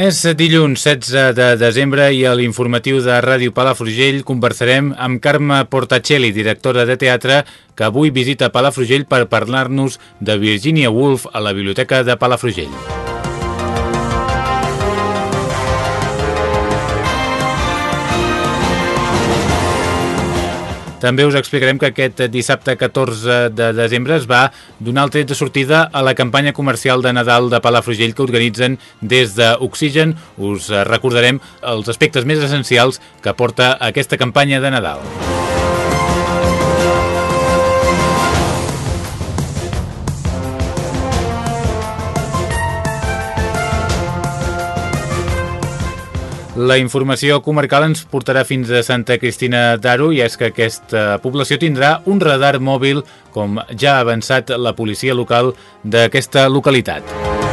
És dilluns 16 de desembre i a l'informatiu de Ràdio Palafrugell conversarem amb Carme Portacelli, directora de teatre, que avui visita Palafrugell per parlar-nos de Virginia Woolf a la Biblioteca de Palafrugell. També us explicarem que aquest dissabte 14 de desembre es va donar el tret de sortida a la campanya comercial de Nadal de Palafrugell que organitzen des d'Oxigen. Us recordarem els aspectes més essencials que porta aquesta campanya de Nadal. La informació comarcal ens portarà fins a Santa Cristina d'Aro i és que aquesta població tindrà un radar mòbil com ja ha avançat la policia local d'aquesta localitat.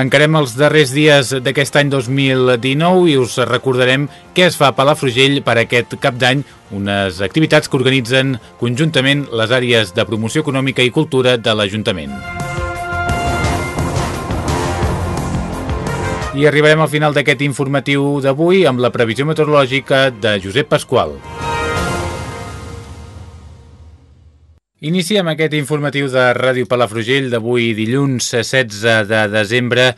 Encarem els darrers dies d'aquest any 2019 i us recordarem què es fa a Palafrugell per aquest cap d'any, unes activitats que organitzen conjuntament les àrees de promoció econòmica i cultura de l'Ajuntament. I arribarem al final d'aquest informatiu d'avui amb la previsió meteorològica de Josep Pasqual. Iniciem aquest informatiu de Ràdio Palafrugell d'avui dilluns 16 de desembre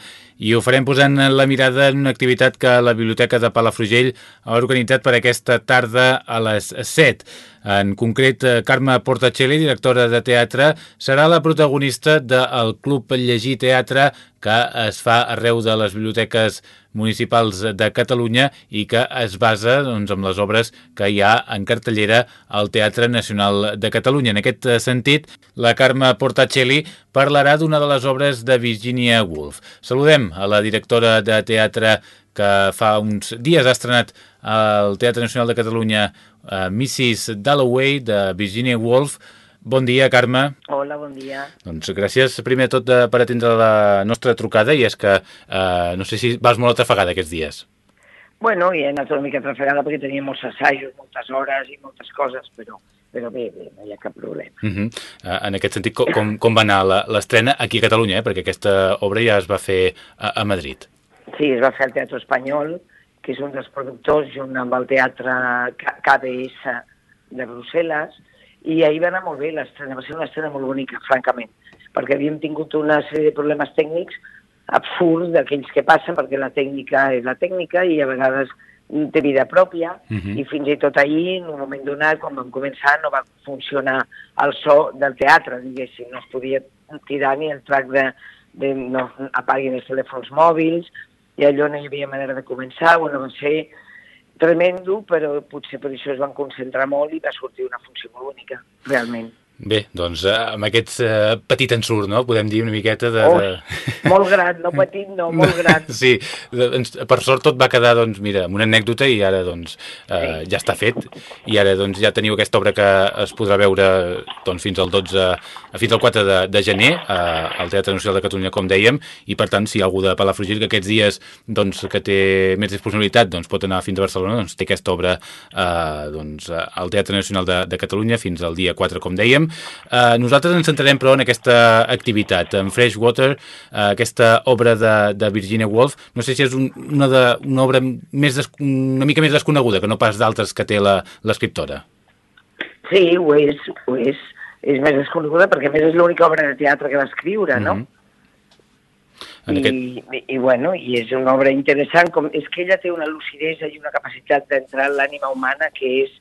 i ho farem posant la mirada en una activitat que la Biblioteca de Palafrugell ha organitzat per aquesta tarda a les 7. En concret, Carme Portacelli, directora de teatre, serà la protagonista del Club Llegir Teatre que es fa arreu de les biblioteques municipals de Catalunya i que es basa doncs, amb les obres que hi ha en cartellera al Teatre Nacional de Catalunya. En aquest sentit, la Carme Portacelli parlarà d'una de les obres de Virginia Woolf. Saludem a la directora de teatre que fa uns dies ha estrenat al Teatre Nacional de Catalunya uh, Mrs. Dalloway de Virginia Woolf. Bon dia, Carme. Hola, bon dia. Doncs gràcies primer tot de, per atendre la nostra trucada i és que uh, no sé si vas molt atrafegada aquests dies. Bueno, i he anat una mica atrafegada perquè tenia molts assajos, moltes hores i moltes coses, però, però bé, bé, no hi ha cap problema. Uh -huh. uh, en aquest sentit, com, com, com va anar l'estrena aquí a Catalunya, eh? perquè aquesta obra ja es va fer a, a Madrid? Sí, es va fer al Teatre Espanyol, que és un dels productors, junt amb el Teatre KBS de Brussel·les, i ahir va anar molt bé l'estrena, va ser una estrena molt bonica, francament, perquè havíem tingut una sèrie de problemes tècnics absurds d'aquells que passen, perquè la tècnica és la tècnica i a vegades té vida pròpia, uh -huh. i fins i tot ahir, en un moment donat, quan vam començar, no va funcionar el so del teatre, diguéssim, no es podia tirar ni el trac de, de no apaguin els telèfons mòbils, i allò no hi havia manera de començar, bueno, va ser tremendo, però potser per això es van concentrar molt i va sortir una funció molt única, realment. Bé, doncs eh, amb aquest eh, petit ensurt, no? Podem dir una miqueta de... Oh, de... molt gran, no petit, no, molt gran. Sí, doncs, per sort tot va quedar, doncs, mira, amb una anècdota i ara, doncs, eh, sí. ja està fet. I ara, doncs, ja teniu aquesta obra que es podrà veure, doncs, fins al 12, fins al 4 de, de gener eh, al Teatre Nacional de Catalunya, com dèiem, i per tant, si hi ha algú de Palafrugell que aquests dies, doncs, que té més disponibilitat, doncs, pot anar fins a Barcelona, doncs, té aquesta obra, eh, doncs, al Teatre Nacional de, de Catalunya fins al dia 4, com dèiem, Uh, nosaltres ens centrarem, però, en aquesta activitat, en Freshwater, uh, aquesta obra de, de Virginia Woolf. No sé si és un, una, de, una obra més des, una mica més desconeguda que no pas d'altres que té l'escriptora. Sí, ho és, ho és. És més desconeguda perquè, més, és l'única obra de teatre que va escriure, no? Mm -hmm. I, aquest... i, i, bueno, i és una obra interessant, com, és que ella té una lucidesa i una capacitat d'entrar en l'ànima humana que és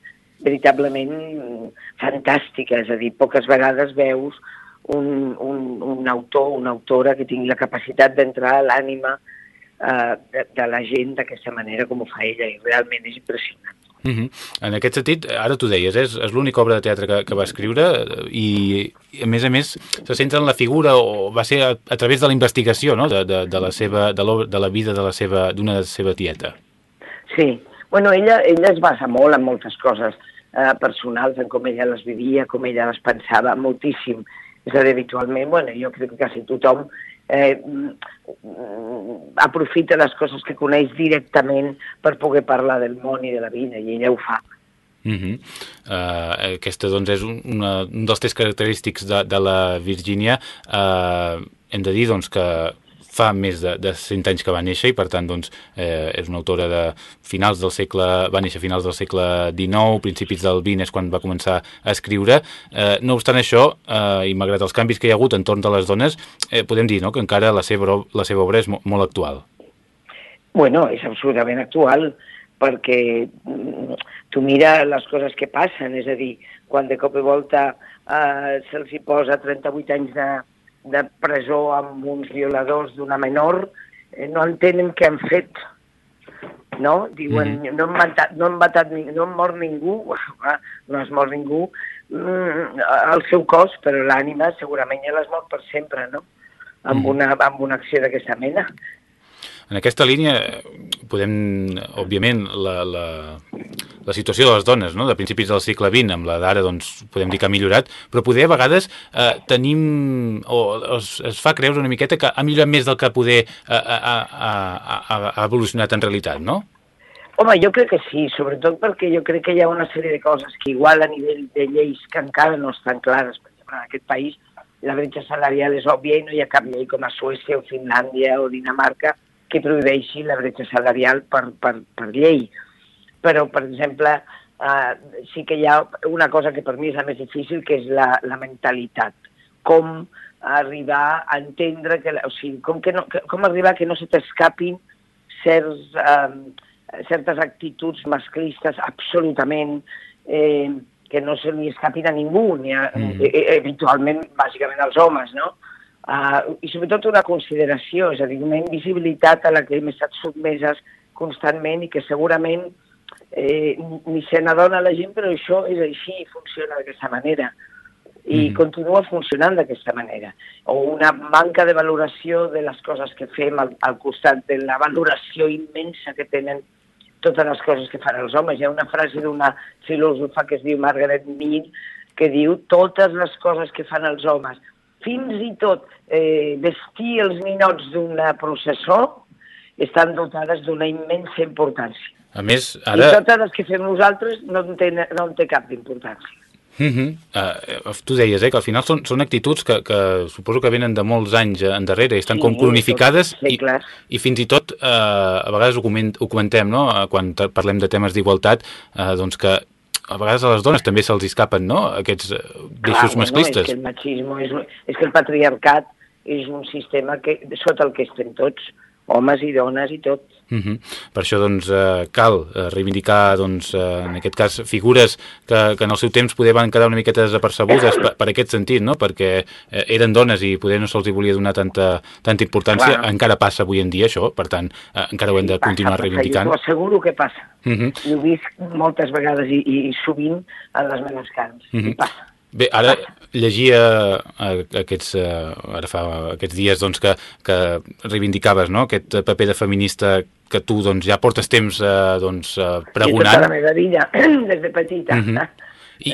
veritablement fantàstica, és a dir, poques vegades veus un, un, un autor, una autora que tingui la capacitat d'entrar a l'ànima eh, de, de la gent d'aquesta manera com ho fa ella, i realment és impressionant. Uh -huh. En aquest sentit, ara tu deies, és, és l'única obra de teatre que, que va escriure i, a més a més, se centra en la figura o va ser a, a través de la investigació no? de, de, de, la seva, de, de la vida de la seva d'una de la seva tieta. Sí, bueno, ella, ella es basa molt en moltes coses eh, personals, en com ella les vivia, com ella les pensava, moltíssim. És a dir, habitualment, bueno, jo crec que quasi tothom eh, aprofita les coses que coneix directament per poder parlar del món i de la vida, i ella ho fa. Uh -huh. uh, aquesta doncs, és una, un dels tres característics de, de la Virgínia. Uh, hem de dir doncs, que fa més de, de 100 anys que va néixer i per tant doncs, eh, és una autora de finals del segle, va néixer a finals del segle XIX, principis del XX és quan va començar a escriure. Eh, no obstant això, eh, i malgrat els canvis que hi ha hagut entorn de les dones, eh, podem dir no, que encara la seva, la seva obra és mo molt actual. Bueno, és absolutament actual perquè mm, tu mira les coses que passen, és a dir, quan de cop i volta eh, se'ls hi posa 38 anys de, de presó amb uns violadors d'una menor, eh, no entenen què han fet. No? Diuen, mm -hmm. no, han matat, no, han matat, no han mort ningú, no has mort ningú, mm, el seu cos, però l'ànima segurament ja l'has mort per sempre, no? Amb, mm -hmm. una, amb una acció d'aquesta mena. En aquesta línia podem, òbviament, la, la, la situació de les dones no? de principis del segle XX amb la d'ara doncs, podem dir que ha millorat, però poder a vegades eh, tenim o es, es fa creure una miqueta que ha millorat més del que poder eh, ha, ha, ha, ha evolucionat en realitat, no? Home, jo crec que sí, sobretot perquè jo crec que hi ha una sèrie de coses que igual a nivell de lleis que encara no estan clares, per exemple, en aquest país la bretxa salarial és òbvia i no hi ha cap llei com a Suècia o Finlàndia o Dinamarca que prohibeixi la bretxa salarial per, per, per llei però, per exemple, eh, sí que hi ha una cosa que per mi és la més difícil, que és la, la mentalitat. Com arribar a entendre que... O sigui, com, que no, que, com arribar que no se t'escapin certs, eh, certes actituds masclistes absolutament eh, que no se li escapin a ningú, ni a, mm. eh, eh habitualment, bàsicament als homes, no? Uh, I sobretot una consideració, és a dir, una invisibilitat a la que hem estat sotmeses constantment i que segurament eh, ni se n'adona la gent, però això és així i funciona d'aquesta manera. I mm. continua funcionant d'aquesta manera. O una manca de valoració de les coses que fem al, al costat de la valoració immensa que tenen totes les coses que fan els homes. Hi ha una frase d'una filòsofa que es diu Margaret Mead que diu totes les coses que fan els homes, fins i tot eh, vestir els ninots d'una processó, estan dotades d'una immensa importància. A més, ara... I totes les que fem nosaltres no en té, no en té cap d'importància. Uh -huh. uh, tu deies eh, que al final són, són actituds que, que suposo que venen de molts anys endarrere i estan sí, com cronificades sí, i, i fins i tot uh, a vegades ho, coment, ho comentem no? Uh, quan parlem de temes d'igualtat uh, doncs que a vegades a les dones també se'ls escapen no? aquests deixos Clar, masclistes. Bueno, és que el machismo és, és que el patriarcat és un sistema que, sota el que estem tots, homes i dones i tot. Uh -huh. Per això doncs, eh, cal eh, reivindicar doncs, eh, en aquest cas figures que, que en el seu temps poder van quedar una miqueta desapercebudes per, per aquest sentit, no? perquè eh, eren dones i poder no se'ls volia donar tanta, tanta importància, Clar. encara passa avui en dia això, per tant eh, encara ho hem de passa, continuar passa, reivindicant. Jo asseguro que passa. Uh -huh. I ho vist moltes vegades i, i sovint a les meves carns. Uh -huh. I passa. Bé, ara llegia eh, aquests, eh, ara fa aquests dies doncs, que, que reivindicaves no? aquest paper de feminista que tu doncs, ja portes temps eh, doncs, pregonant. tota la meva vida, des de petita. Uh -huh. I...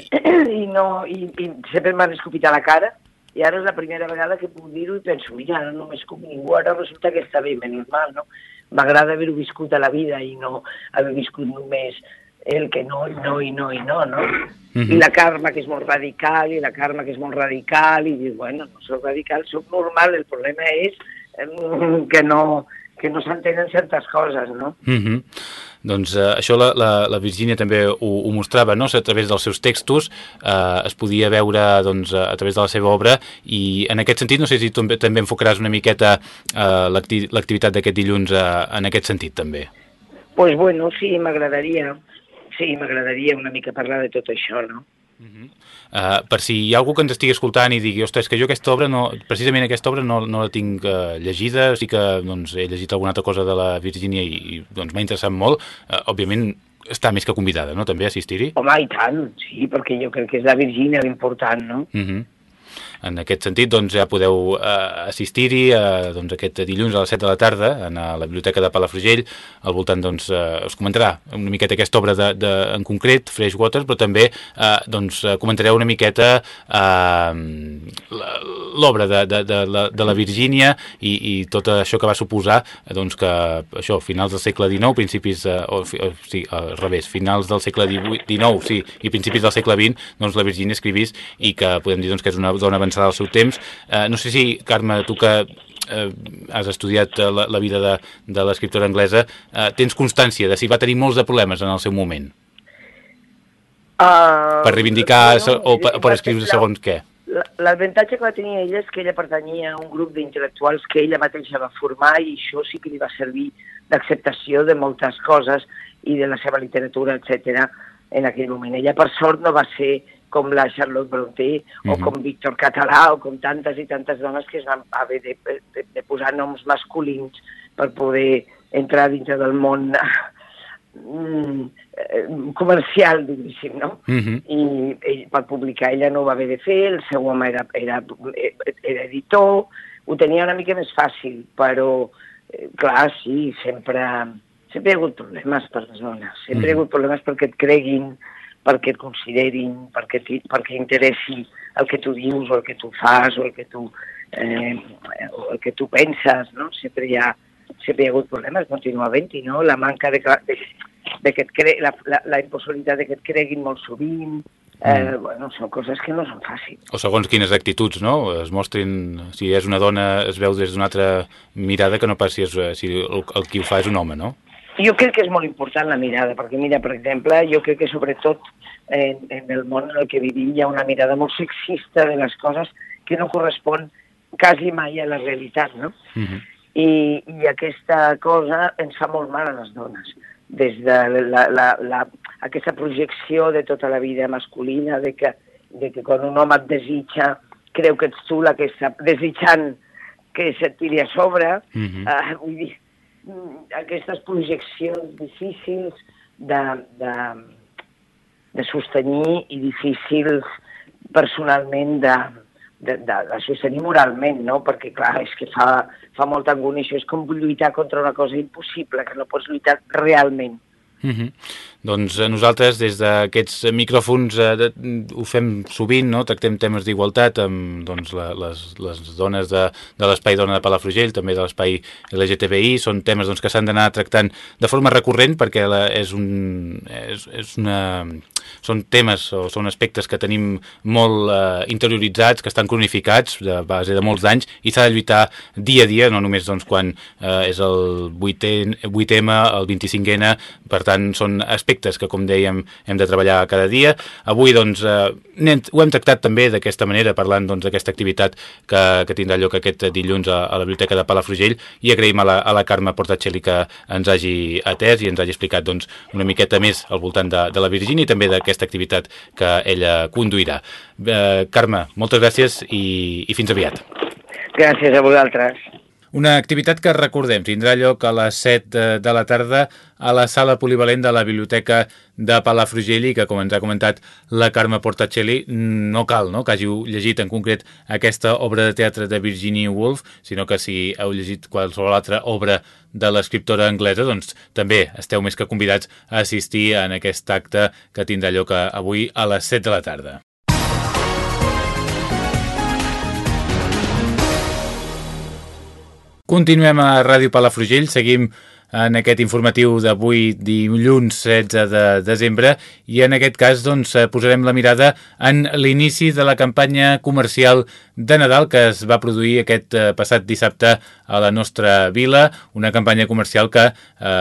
I, no, i, i sempre m'han escopit a la cara i ara és la primera vegada que puc dir-ho i penso, mira, ara no m'escup ningú, ara resulta que està bé, menys mal, no? M'agrada haver-ho viscut a la vida i no haver viscut només el que no, i no, i no, i no, no? Uh -huh. I la karma, que és molt radical, i la karma, que és molt radical, i dius, bueno, no soc radical, soc normal, el problema és que no, que no s'entenen certes coses, no? Uh -huh. Doncs eh, això la, la, la Virgínia també ho, ho mostrava, no? A través dels seus textos eh, es podia veure doncs, a través de la seva obra i en aquest sentit no sé si tu també enfocaràs una miqueta eh, l'activitat d'aquest dilluns eh, en aquest sentit també. Doncs pues bueno, sí, m'agradaria sí, m'agradaria una mica parlar de tot això, no? Uh -huh. uh, per si hi ha algú que ens estigui escoltant i digui, ostres, que jo aquesta obra, no, precisament aquesta obra no, no la tinc uh, llegida, sí que doncs, he llegit alguna altra cosa de la Virgínia i, i doncs, m'ha interessat molt, uh, òbviament està més que convidada, no?, també a assistir-hi? Home, i tant, sí, perquè jo crec que és la Virgínia l'important, no? Uh -huh. En aquest sentit, doncs, ja podeu eh, assistir-hi eh, doncs, aquest dilluns a les 7 de la tarda en a la Biblioteca de Palafrugell. Al voltant, doncs, eh, us comentarà una miqueta aquesta obra de, de, en concret, Fresh Waters, però també eh, doncs, comentareu una miqueta eh, l'obra de, de, de, la, de la Virgínia i, i tot això que va suposar doncs, que això, finals del segle XIX, principis, eh, o, o, sí, al revés, finals del segle XIX sí, i principis del segle XX, doncs la Virgínia escrivís i que podem dir doncs, que és una dona avançada al seu temps. Eh, no sé si, Carme, tu que eh, has estudiat eh, la, la vida de, de l'escriptora anglesa, eh, tens constància de si va tenir molts de problemes en el seu moment? Uh, per reivindicar no, o per, per escriure segons què? L'avantatge que va tenir ella és que ella pertanyia a un grup d'intel·lectuals que ella mateixa va formar i això sí que li va servir d'acceptació de moltes coses i de la seva literatura, etc. en aquell moment. Ella, per sort, no va ser com la Charlotte Brontë uh -huh. o mhm. com Víctor Català o com tantes i tantes dones que es van haver de, de, de posar noms masculins per poder entrar dintre del món mm, eh, comercial, diguéssim, no? Uh mhm. -huh. I ell, per publicar ella no ho va haver de fer, el seu home era, era, era editor, ho tenia una mica més fàcil, però, eh, clar, sí, sempre, sempre hi ha hagut problemes per les dones, sempre uh -huh. hi ha mhm. hagut problemes perquè et creguin, perquè et considerin, perquè, perquè interessi el que tu dius o el que tu fas o el que tu, eh, el que tu penses, no? Sempre hi ha, sempre hi ha hagut problemes, continua havent-hi, no? La manca de, de, de que et cre... la, la, la impossibilitat de que et creguin molt sovint, Eh, mm. bueno, són coses que no són fàcils. O segons quines actituds, no? Es mostrin, si és una dona, es veu des d'una altra mirada que no pas si, és, si el, el qui ho fa és un home, no? Jo crec que és molt important la mirada, perquè mira, per exemple, jo crec que sobretot en, en el món en el que vivim hi ha una mirada molt sexista de les coses que no correspon quasi mai a la realitat, no? Uh -huh. I, I aquesta cosa ens fa molt mal a les dones, des de la, la, la, aquesta projecció de tota la vida masculina, de que, de que quan un home et desitja, creu que ets tu la que està desitjant que se't tiri a sobre, uh -huh. uh, vull dir, aquestes projeccions difícils de, de, de sostenir i difícils personalment de, de, de, de sostenir moralment, no? Perquè, clar, és que fa, fa molta angúnia. Això és com lluitar contra una cosa impossible, que no pots lluitar realment. Mm -hmm. Doncs eh, nosaltres des d'aquests micròfons eh, ho fem sovint, no? tractem temes d'igualtat amb doncs, la, les, les dones de, de l'espai dona de Palafrugell, també de l'espai LGTBI, són temes doncs, que s'han d'anar tractant de forma recurrent perquè la, és, un, és, és una, són temes o són aspectes que tenim molt eh, interioritzats, que estan cronificats de base de molts anys i s'ha de lluitar dia a dia, no només doncs, quan eh, és el 8 8M, el 25N, per tant, són aspectes que, com dèiem, hem de treballar cada dia. Avui, doncs, eh, ho hem tractat també d'aquesta manera, parlant doncs, d'aquesta doncs, activitat que, que tindrà lloc aquest dilluns a, a la Biblioteca de Palafrugell i agraïm a la, a la Carme Portacelli que ens hagi atès i ens hagi explicat doncs, una miqueta més al voltant de, de la Virgínia i també d'aquesta activitat que ella conduirà. Eh, Carme, moltes gràcies i, i fins aviat. Gràcies a vosaltres. Una activitat que recordem tindrà lloc a les 7 de la tarda a la sala polivalent de la Biblioteca de Palafrugell i que, com ens ha comentat la Carme Portacelli, no cal no? que hàgiu llegit en concret aquesta obra de teatre de Virginia Woolf, sinó que si heu llegit qualsevol altra obra de l'escriptora anglesa, doncs també esteu més que convidats a assistir en aquest acte que tindrà lloc avui a les 7 de la tarda. Continuem a Ràdio Palafrugell, seguim en aquest informatiu d'avui dilluns 16 de desembre i en aquest cas doncs, posarem la mirada en l'inici de la campanya comercial de Nadal que es va produir aquest eh, passat dissabte a la nostra vila, una campanya comercial que eh,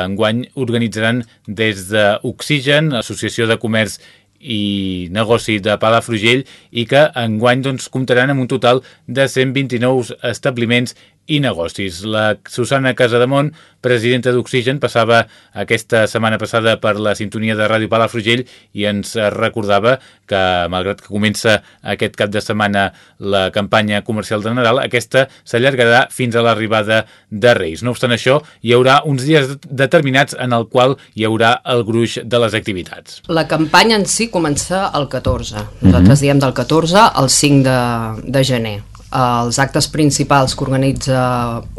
enguany organitzaran des d'Oxigen, Associació de Comerç i negoci de Palafrugell i que enguany doncs, comptaran amb un total de 129 establiments i Negocis. La Susana Casademont, presidenta d'Oxigen, passava aquesta setmana passada per la sintonia de Ràdio Palafrugell i ens recordava que, malgrat que comença aquest cap de setmana la campanya comercial de Nadal, aquesta s'allargarà fins a l'arribada de Reis. No obstant això, hi haurà uns dies determinats en el qual hi haurà el gruix de les activitats. La campanya en si comença el 14. Nosaltres mm -hmm. diem del 14 al 5 de, de gener els actes principals que organitza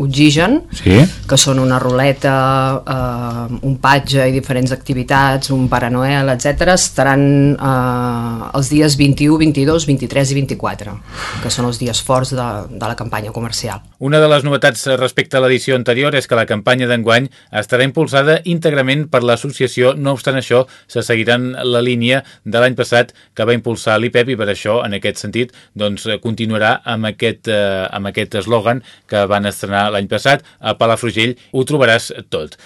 Oxigen, sí. que són una ruleta, eh, un patge i diferents activitats, un Pare Noel, etc., estaran eh, els dies 21, 22, 23 i 24, que són els dies forts de, de la campanya comercial. Una de les novetats respecte a l'edició anterior és que la campanya d'enguany estarà impulsada íntegrament per l'associació, no obstant això, se seguiran la línia de l'any passat que va impulsar l'IPEP i per això, en aquest sentit, doncs, continuarà amb aquest, eh, amb aquest eslògan que van estrenar l'any passat. A Palafrugell ho trobaràs tot.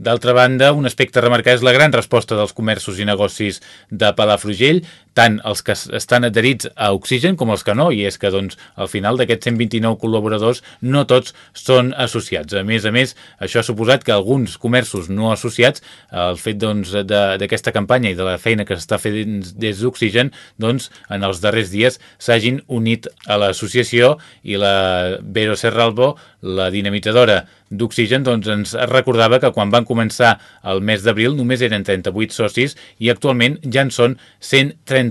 D'altra banda, un aspecte a remarcar és la gran resposta dels comerços i negocis de Palafrugell, tant els que estan adherits a Oxigen com els que no, i és que doncs, al final d'aquests 129 col·laboradors no tots són associats. A més a més, això ha suposat que alguns comerços no associats, el fet d'aquesta doncs, campanya i de la feina que s'està fent des d'Oxigen, doncs, en els darrers dies s'hagin unit a l'associació i la Vero Serralbo, la dinamitzadora d'Oxigen, doncs, ens recordava que quan van començar el mes d'abril només eren 38 socis i actualment ja en són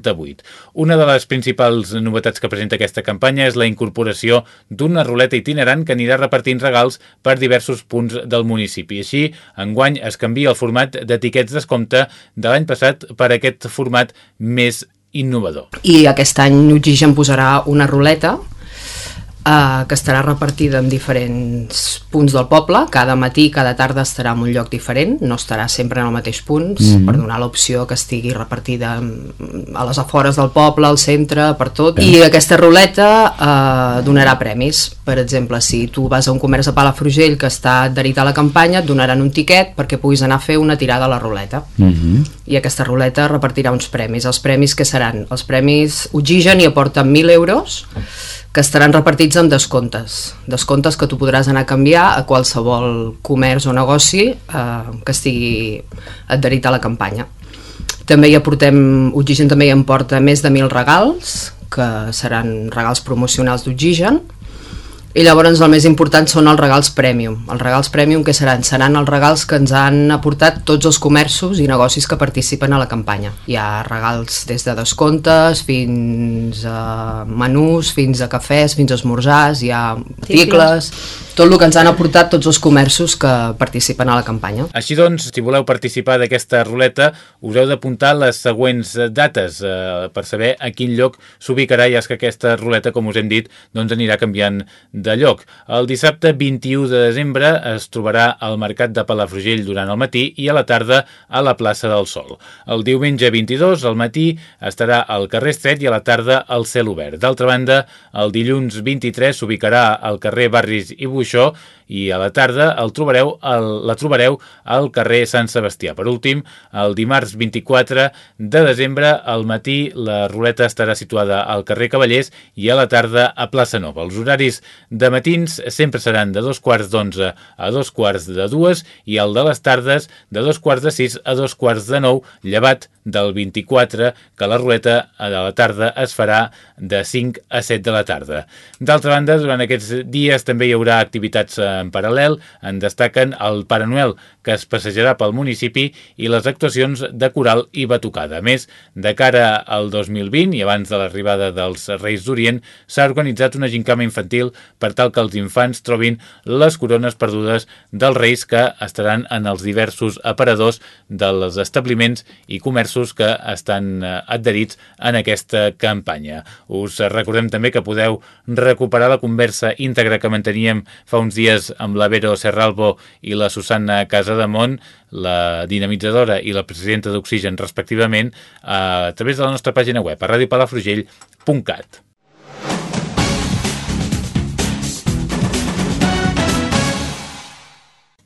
138. Una de les principals novetats que presenta aquesta campanya és la incorporació d'una ruleta itinerant que anirà repartint regals per diversos punts del municipi. Així, enguany es canvia el format d'etiquets descompte de l'any passat per aquest format més innovador. I aquest any Oxigen posarà una ruleta eh, que estarà repartida en diferents punts del poble, cada matí i cada tarda estarà en un lloc diferent, no estarà sempre en el mateix punt, mm -hmm. per donar l'opció que estigui repartida a les afores del poble, al centre, per tot, i aquesta ruleta eh, donarà premis, per exemple, si tu vas a un comerç a Palafrugell que està adherit a la campanya, et donaran un tiquet perquè puguis anar a fer una tirada a la ruleta. Mm -hmm. I aquesta ruleta repartirà uns premis. Els premis que seran? Els premis Oxigen i aporten 1.000 euros, que estaran repartits en descomptes. Descomptes que tu podràs anar a canviar a qualsevol comerç o negoci eh, que estigui adherit a la campanya. També hi aportem, Oxigen també hi emporta més de 1.000 regals, que seran regals promocionals d'Oxigen, i llavors el més important són els regals Premium. Els regals Premium que seran? Seran els regals que ens han aportat tots els comerços i negocis que participen a la campanya. Hi ha regals des de descomptes fins a menús, fins a cafès, fins a esmorzars, hi ha articles, tot el que ens han aportat tots els comerços que participen a la campanya. Així doncs, si voleu participar d'aquesta ruleta, us heu d'apuntar les següents dates eh, per saber a quin lloc s'ubicarà, ja és que aquesta ruleta, com us hem dit, doncs anirà canviant de lloc. El dissabte 21 de desembre es trobarà al Mercat de Palafrugell durant el matí i a la tarda a la plaça del Sol. El diumenge 22 al matí estarà al carrer Estret i a la tarda al cel obert. D'altra banda, el dilluns 23 s'ubicarà al carrer Barris i Buix això i a la tarda el trobareu, el, la trobareu al carrer Sant Sebastià. Per últim, el dimarts 24 de desembre, al matí, la ruleta estarà situada al carrer Cavallers i a la tarda a Plaça Nova. Els horaris de matins sempre seran de dos quarts d'onze a dos quarts de dues i el de les tardes de dos quarts de sis a dos quarts de nou, llevat del 24, que la ruleta a la tarda es farà de 5 a 7 de la tarda. D'altra banda, durant aquests dies també hi haurà activitats en paral·lel, en destaquen el Pare Noel, que es passejarà pel municipi, i les actuacions de coral i batucada. A més, de cara al 2020 i abans de l'arribada dels Reis d'Orient, s'ha organitzat una gincama infantil per tal que els infants trobin les corones perdudes dels Reis que estaran en els diversos aparadors dels establiments i comerços que estan eh, adherits en aquesta campanya. Us recordem també que podeu recuperar la conversa íntegra que manteníem fa uns dies amb la Vero Serralbo i la Susanna Casademont, la dinamitzadora i la presidenta d'Oxigen, respectivament, a través de la nostra pàgina web, a radiopalafrugell.cat.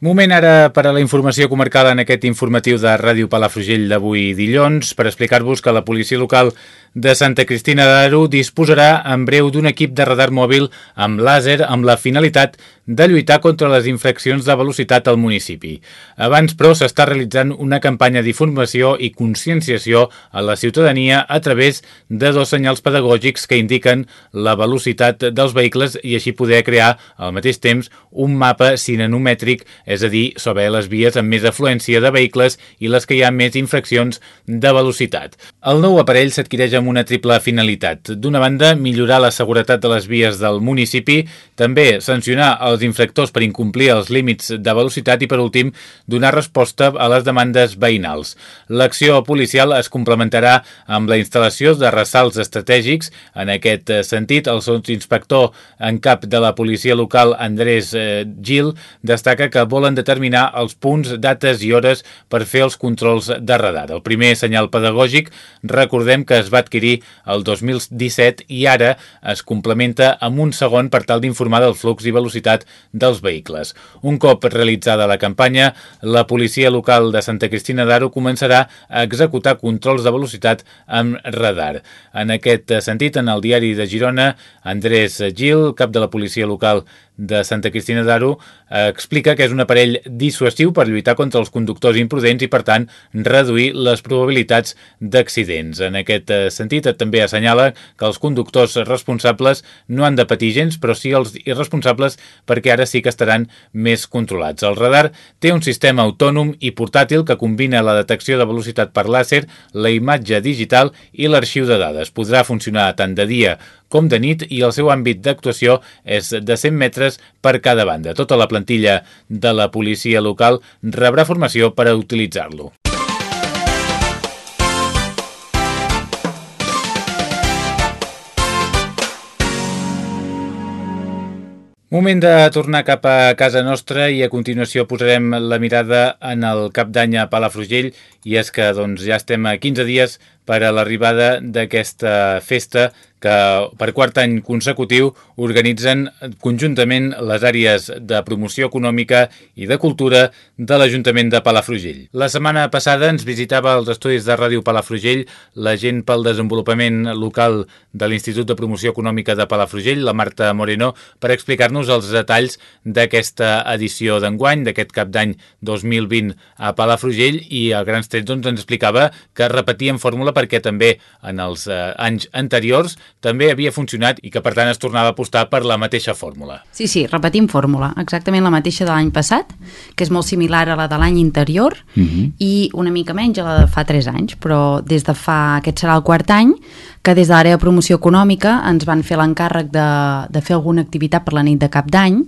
Moment ara per a la informació comarcal en aquest informatiu de Ràdio Palafrugell d'avui dilluns per explicar-vos que la policia local de Santa Cristina d'Aro disposarà en breu d'un equip de radar mòbil amb làser amb la finalitat de lluitar contra les infraccions de velocitat al municipi. Abans, però, s'està realitzant una campanya d'informació i conscienciació a la ciutadania a través de dos senyals pedagògics que indiquen la velocitat dels vehicles i així poder crear al mateix temps un mapa cinenomètric és a dir, sobre les vies amb més afluència de vehicles i les que hi ha més infraccions de velocitat. El nou aparell s'adquireix amb una triple finalitat. D'una banda, millorar la seguretat de les vies del municipi, també sancionar els infractors per incomplir els límits de velocitat i, per últim, donar resposta a les demandes veïnals. L'acció policial es complementarà amb la instal·lació de ressalts estratègics. En aquest sentit, el inspector en cap de la policia local, Andrés eh, Gil, destaca que volen determinar els punts, dates i hores per fer els controls de radar. El primer senyal pedagògic, recordem que es va adquirir el 2017 i ara es complementa amb un segon per tal d'informar del flux i velocitat dels vehicles. Un cop realitzada la campanya, la policia local de Santa Cristina d'Aro començarà a executar controls de velocitat amb radar. En aquest sentit, en el diari de Girona, Andrés Gil, cap de la policia local de Santa Cristina d'Aro eh, explica que és un aparell dissuasiu per lluitar contra els conductors imprudents i, per tant, reduir les probabilitats d'accidents. En aquest eh, sentit, també assenyala que els conductors responsables no han de patir gens, però sí els irresponsables perquè ara sí que estaran més controlats. El radar té un sistema autònom i portàtil que combina la detecció de velocitat per làser, la imatge digital i l'arxiu de dades. Podrà funcionar tant de dia com de nit i el seu àmbit d'actuació és de 100 metres per cada banda. Tota la plantilla de la policia local rebrà formació per a utilitzar-lo. Moment de tornar cap a casa nostra i a continuació posarem la mirada en el cap d'any a Palafrugell i és que doncs, ja estem a 15 dies per a l'arribada d'aquesta festa que per quart any consecutiu organitzen conjuntament les àrees de promoció econòmica i de cultura de l'Ajuntament de Palafrugell. La setmana passada ens visitava als estudis de Ràdio Palafrugell la gent pel desenvolupament local de l'Institut de Promoció Econòmica de Palafrugell, la Marta Moreno, per explicar-nos els detalls d'aquesta edició d'enguany, d'aquest cap d'any 2020 a Palafrugell i a grans trets doncs, ens explicava que repetien fórmula perquè també en els eh, anys anteriors també havia funcionat i que per tant es tornava a apostar per la mateixa fórmula. Sí, sí, repetim fórmula, exactament la mateixa de l'any passat, que és molt similar a la de l'any interior uh mhm. -huh. i una mica menys a la de fa 3 anys, però des de fa, aquest serà el quart any, que des de l'àrea de promoció econòmica ens van fer l'encàrrec de, de fer alguna activitat per la nit de cap d'any,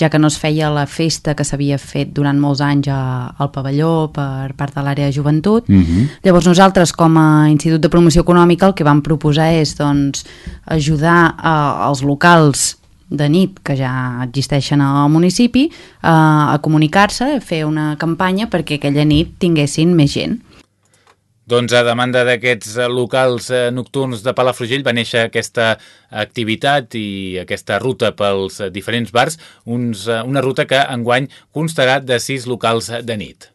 ja que no es feia la festa que s'havia fet durant molts anys a, al pavelló per part de l'àrea de joventut. Uh mhm. -huh. Llavors nosaltres com a Institut de Promoció Econòmica el que vam proposar és doncs, ajudar a, als locals de nit que ja existeixen al municipi a, a comunicar-se, a fer una campanya perquè aquella nit tinguessin més gent. Doncs a demanda d'aquests locals eh, nocturns de Palafrugell va néixer aquesta activitat i aquesta ruta pels diferents bars, uns, eh, una ruta que enguany constarà de sis locals de nit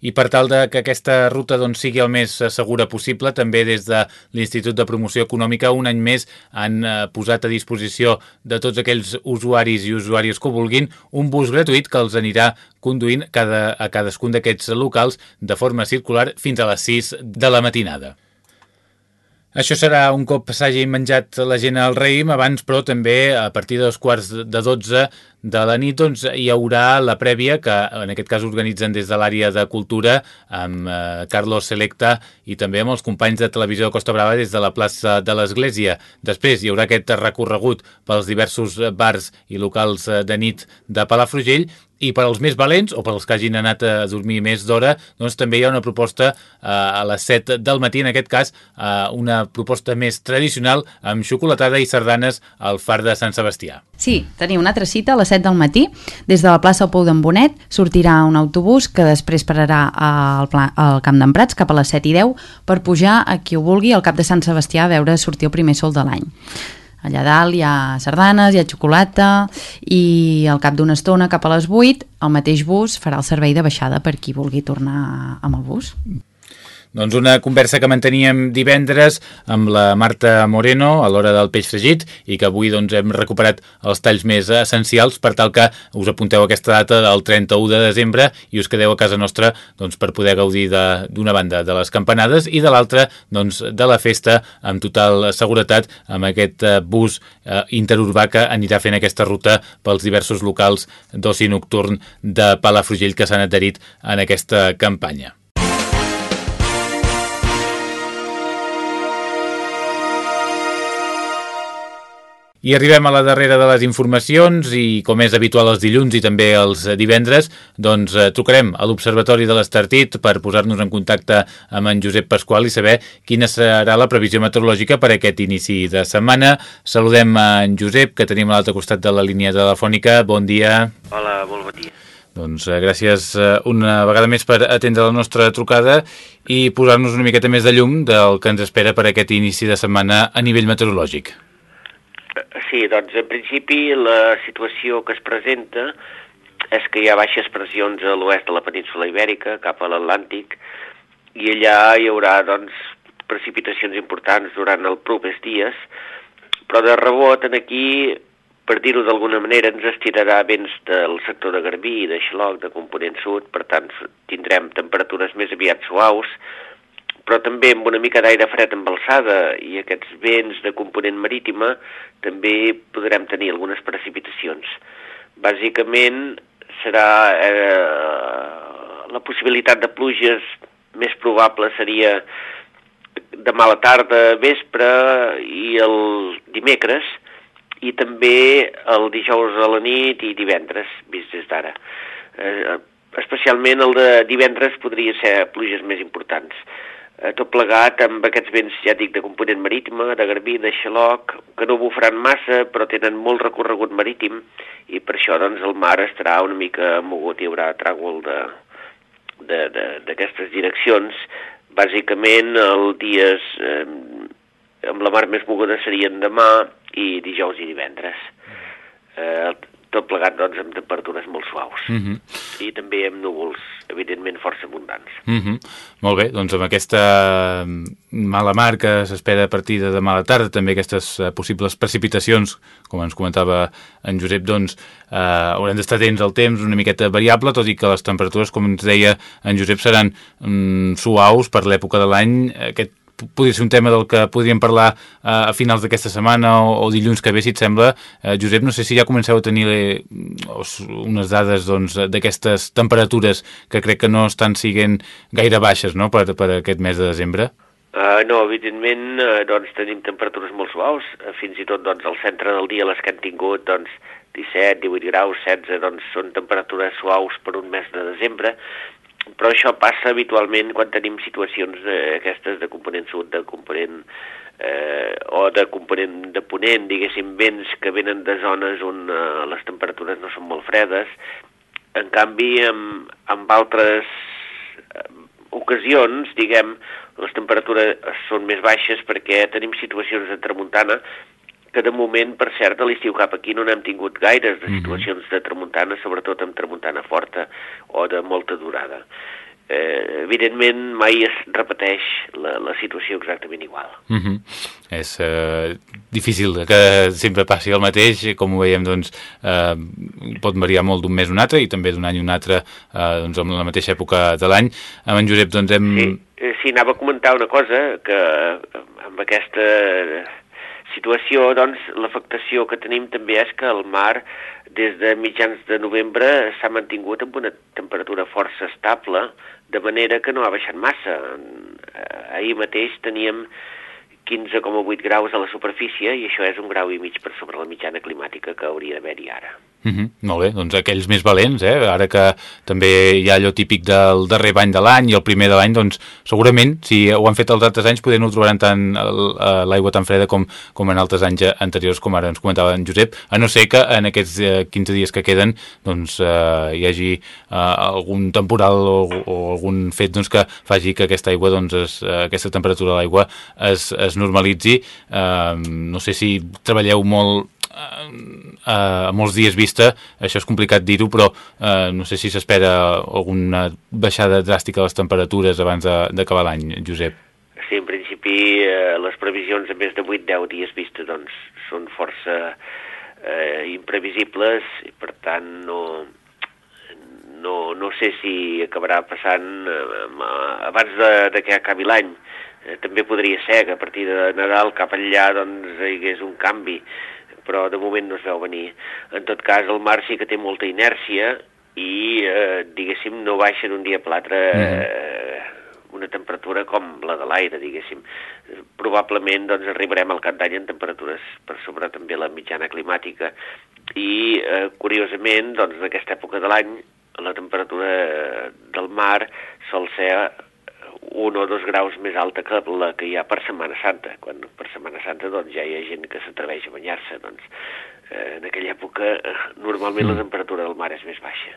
i per tal de que aquesta ruta doncs, sigui el més eh, segura possible, també des de l'Institut de Promoció Econòmica un any més han eh, posat a disposició de tots aquells usuaris i usuàries que vulguin un bus gratuït que els anirà conduint cada, a cadascun d'aquests locals de forma circular fins a les 6 de la matinada. Això serà un cop s'hagi menjat la gent al raïm, abans però també a partir dels quarts de 12 de la nit doncs, hi haurà la prèvia que en aquest cas organitzen des de l'àrea de cultura amb eh, Carlos Selecta i també amb els companys de televisió de Costa Brava des de la plaça de l'Església. Després hi haurà aquest recorregut pels diversos bars i locals eh, de nit de Palafrugell i per als més valents o per als que hagin anat a dormir més d'hora, doncs també hi ha una proposta eh, a les 7 del matí, en aquest cas eh, una proposta més tradicional amb xocolatada i sardanes al far de Sant Sebastià. Sí, teniu una altra cita a les 7 del matí. Des de la plaça Pou d'en Bonet sortirà un autobús que després pararà al, pla, al Camp d'en Prats cap a les 7 i 10 per pujar a qui ho vulgui al cap de Sant Sebastià a veure sortir el primer sol de l'any. Allà dalt hi ha sardanes, hi ha xocolata i al cap d'una estona, cap a les 8, el mateix bus farà el servei de baixada per qui vulgui tornar amb el bus. Doncs una conversa que manteníem divendres amb la Marta Moreno a l'hora del peix fregit i que avui doncs, hem recuperat els talls més essencials per tal que us apunteu aquesta data del 31 de desembre i us quedeu a casa nostra doncs, per poder gaudir d'una banda de les campanades i de l'altra doncs, de la festa amb total seguretat amb aquest eh, bus eh, interurbà que anirà fent aquesta ruta pels diversos locals d'oci nocturn de Palafrugell que s'han adherit en aquesta campanya. I arribem a la darrera de les informacions i com és habitual els dilluns i també els divendres, doncs eh, trucarem a l'Observatori de l'Estartit per posar-nos en contacte amb en Josep Pasqual i saber quina serà la previsió meteorològica per aquest inici de setmana. Saludem a en Josep, que tenim a l'altre costat de la línia telefònica. Bon dia. Hola, molt bon dia. Doncs eh, gràcies eh, una vegada més per atendre la nostra trucada i posar-nos una miqueta més de llum del que ens espera per aquest inici de setmana a nivell meteorològic. Sí, doncs en principi la situació que es presenta és que hi ha baixes pressions a l'oest de la península Ibèrica, cap a l'Atlàntic, i allà hi haurà doncs, precipitacions importants durant els propers dies, però de rebot en aquí, per dir-ho d'alguna manera, ens estirarà vents del sector de Garbí i de Xaloc, de component sud, per tant tindrem temperatures més aviat suaus, però també amb una mica d'aire fred amb alçada i aquests vents de component marítima també podrem tenir algunes precipitacions. Bàsicament serà eh, la possibilitat de pluges més probable seria demà a la tarda, vespre i el dimecres i també el dijous a la nit i divendres, vist des d'ara. Eh, especialment el de divendres podria ser pluges més importants eh, tot plegat amb aquests vents, ja dic, de component marítima, de Garbí, de Xaloc, que no bufaran massa, però tenen molt recorregut marítim, i per això doncs, el mar estarà una mica mogut, hi haurà tràgol d'aquestes direccions. Bàsicament, els dies eh, amb la mar més moguda serien demà i dijous i divendres. Eh, tot plegat doncs, amb temperatures molt suaus uh mhm. -huh. i també amb núvols evidentment força abundants. Uh mhm. -huh. Molt bé, doncs amb aquesta mala mar que s'espera a partir de demà a la tarda, també aquestes uh, possibles precipitacions, com ens comentava en Josep, doncs uh, haurem d'estar atents al temps una miqueta variable, tot i que les temperatures, com ens deia en Josep, seran um, suaus per l'època de l'any. Aquest podria ser un tema del que podríem parlar uh, a finals d'aquesta setmana o, o dilluns que ve, si et sembla. Uh, Josep, no sé si ja comenceu a tenir eh, unes dades d'aquestes doncs, temperatures que crec que no estan siguent gaire baixes no? per, per aquest mes de desembre. Uh, no, evidentment uh, doncs, tenim temperatures molt suaus, uh, fins i tot doncs, al centre del dia les que han tingut doncs, 17, 18 graus, 16, doncs, són temperatures suaus per un mes de desembre, però això passa habitualment quan tenim situacions eh, aquestes de component sud, de component eh, o de component de ponent, diguéssim, vents que venen de zones on eh, les temperatures no són molt fredes. En canvi, amb, amb altres eh, ocasions, diguem, les temperatures són més baixes perquè tenim situacions de tramuntana que de moment, per cert, a l'estiu cap aquí no n'hem tingut gaires de mhm. situacions de tramuntana, sobretot amb tramuntana forta o de molta durada. Eh, evidentment, mai es repeteix la, la situació exactament igual. Mhm. -huh. És eh, difícil que sempre passi el mateix, com ho veiem, doncs, eh, pot variar molt d'un mes a un altre i també d'un any a un altre eh, doncs, en la mateixa època de l'any. Amb en Josep, doncs, hem... Sí, eh, sí, anava a comentar una cosa, que amb aquesta situació, doncs, l'afectació que tenim també és que el mar des de mitjans de novembre s'ha mantingut amb una temperatura força estable, de manera que no ha baixat massa. Eh, ahir mateix teníem 15,8 graus a la superfície i això és un grau i mig per sobre la mitjana climàtica que hauria d'haver-hi ara. Mhm, -huh, molt bé, doncs aquells més valents, eh? ara que també hi ha allò típic del darrer bany de l'any i el primer de l'any, doncs segurament, si ho han fet els altres anys, poder no ho trobaran tant eh, l'aigua tan freda com, com en altres anys anteriors, com ara ens comentava en Josep, a no ser que en aquests 15 dies que queden doncs, eh, hi hagi eh, algun temporal o, o algun fet doncs, que faci que aquesta aigua, doncs, es, aquesta temperatura de l'aigua es, es normalitzi. Eh, no sé si treballeu molt a molts dies vista, això és complicat dir-ho, però eh, no sé si s'espera alguna baixada dràstica de les temperatures abans d'acabar l'any, Josep. Sí, en principi eh, les previsions de més de 8-10 dies vista doncs, són força eh, imprevisibles i per tant no, no, no sé si acabarà passant eh, abans de, de que acabi l'any. Eh, també podria ser que a partir de Nadal cap enllà doncs, hi hagués un canvi però de moment no es veu venir. En tot cas, el mar sí que té molta inèrcia i, eh, diguéssim, no baixa d'un dia per l'altre eh, una temperatura com la de l'aire, diguéssim. Probablement doncs, arribarem al cap d'any en temperatures per sobre també la mitjana climàtica i, eh, curiosament, doncs, en aquesta època de l'any la temperatura del mar sol ser un o dos graus més alta que la que hi ha per Setmana Santa, quan per Setmana Santa doncs, ja hi ha gent que s'atreveix a banyar-se. Doncs, eh, en aquella època eh, normalment mm. la temperatura del mar és més baixa.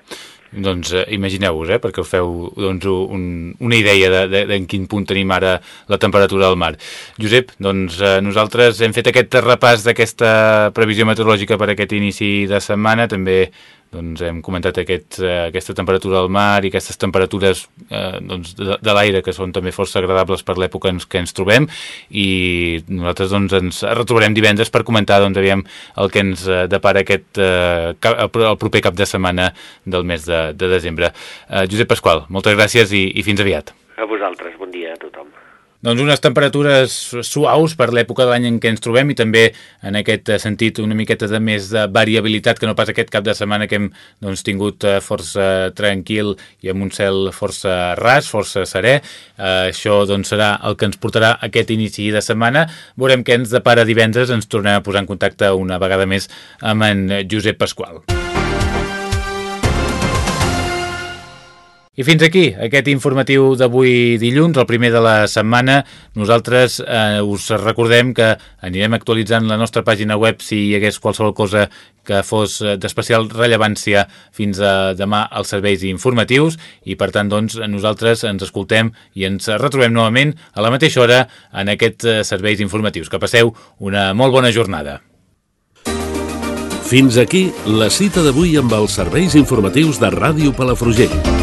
Doncs eh, imagineu-vos, eh, perquè feu doncs, un, una idea de, de, de en quin punt tenim ara la temperatura del mar. Josep, doncs eh, nosaltres hem fet aquest repàs d'aquesta previsió meteorològica per aquest inici de setmana, també doncs hem comentat aquest, eh, aquesta temperatura del mar i aquestes temperatures eh, doncs de, de l'aire que són també força agradables per l'època en què ens trobem i nosaltres doncs, ens retrobarem divendres per comentar doncs, aviam el que ens eh, depara aquest, eh, el proper cap de setmana del mes de, de desembre. Eh, Josep Pasqual, moltes gràcies i, i fins aviat. A vosaltres, bon dia a tothom. Doncs unes temperatures suaus per l'època de l'any en què ens trobem i també en aquest sentit una miqueta de més de variabilitat que no pas aquest cap de setmana que hem doncs, tingut eh, força tranquil i amb un cel força ras, força serè. Uh, això doncs, serà el que ens portarà aquest inici de setmana. Veurem què ens depara divendres. Ens tornem a posar en contacte una vegada més amb en Josep Pasqual. I fins aquí aquest informatiu d'avui dilluns, el primer de la setmana. Nosaltres eh, us recordem que anirem actualitzant la nostra pàgina web si hi hagués qualsevol cosa que fos d'especial rellevància fins a demà als serveis informatius i per tant doncs nosaltres ens escoltem i ens retrobem novament a la mateixa hora en aquests eh, serveis informatius. Que passeu una molt bona jornada. Fins aquí la cita d'avui amb els serveis informatius de Ràdio Palafrugell.